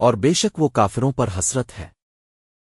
اور بے شک وہ کافروں پر حسرت ہے۔